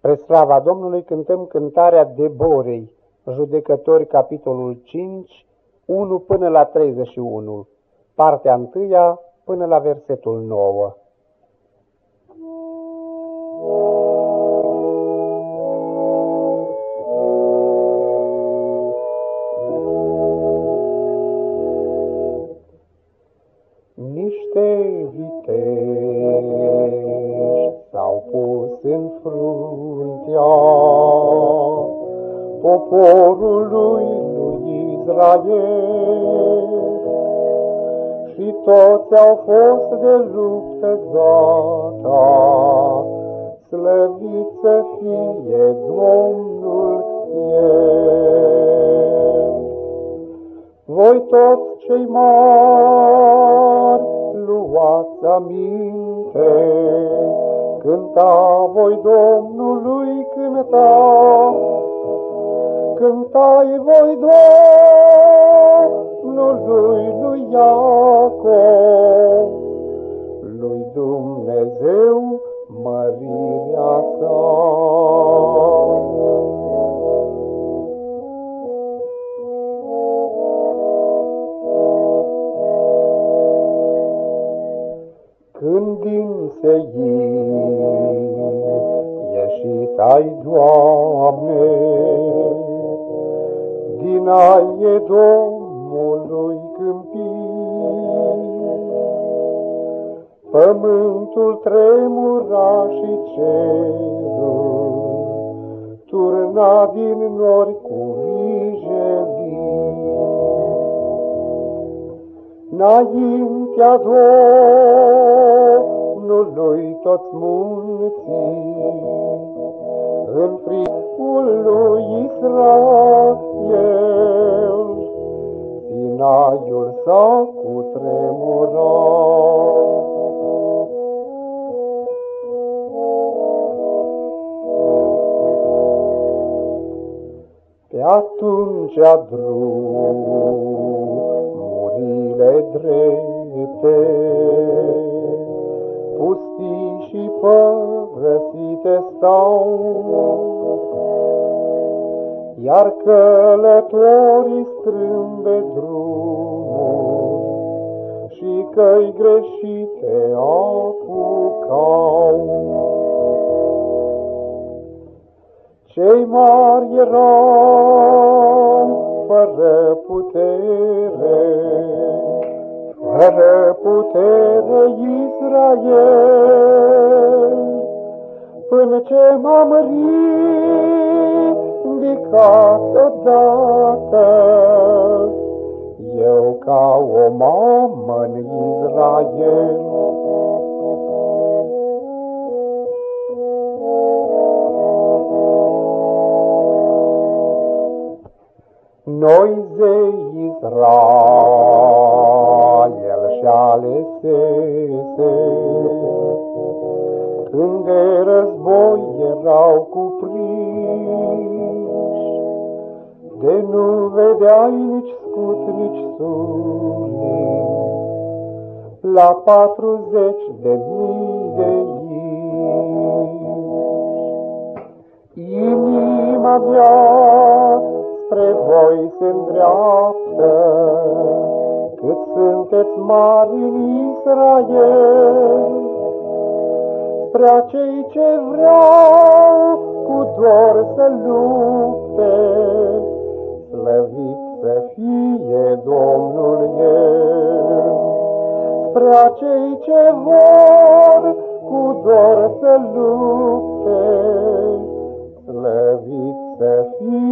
Pre slava Domnului cântăm cântarea Deborei, judecători capitolul 5, 1 până la 31, partea 1 până la versetul 9. Niște vitești s-au pus în poporului lui Israel. Și toți au fost de luptă gata, slăvit să fie Domnul el. Voi toți cei mari luați aminte, Cânta voi Domnului cânta, Cântai voi Domnului lui Iacov, Lui Dumnezeu mărirea sa. Când din Seir ieșit ai, Doamne, din aie Domnului câmpii, Pământul tremura și cerul turna din nori cu vijelii. Înaintea Domnului toți munții, În fricul lui Israel, Pe atunci drumurile drepte, pustii și părăsite stau, iar călătorii strâmbe drumul și căi greșite apucau. Cei mari erau fără putere, fără putere Israel, până ce m-am ridicat odată, eu ca o mamă în Israel. Noi zei Israel și alesese, Când de război erau cuprinși, De nu vedeai nici scut, nici sulit, La patruzeci de mii se îndreaptă, cât sunteți mari în Israel. Spre acei ce vreau cu dor să lupte, slăvit să fie Domnul el. Spre acei ce vor cu dor să lupte, slăvit să fie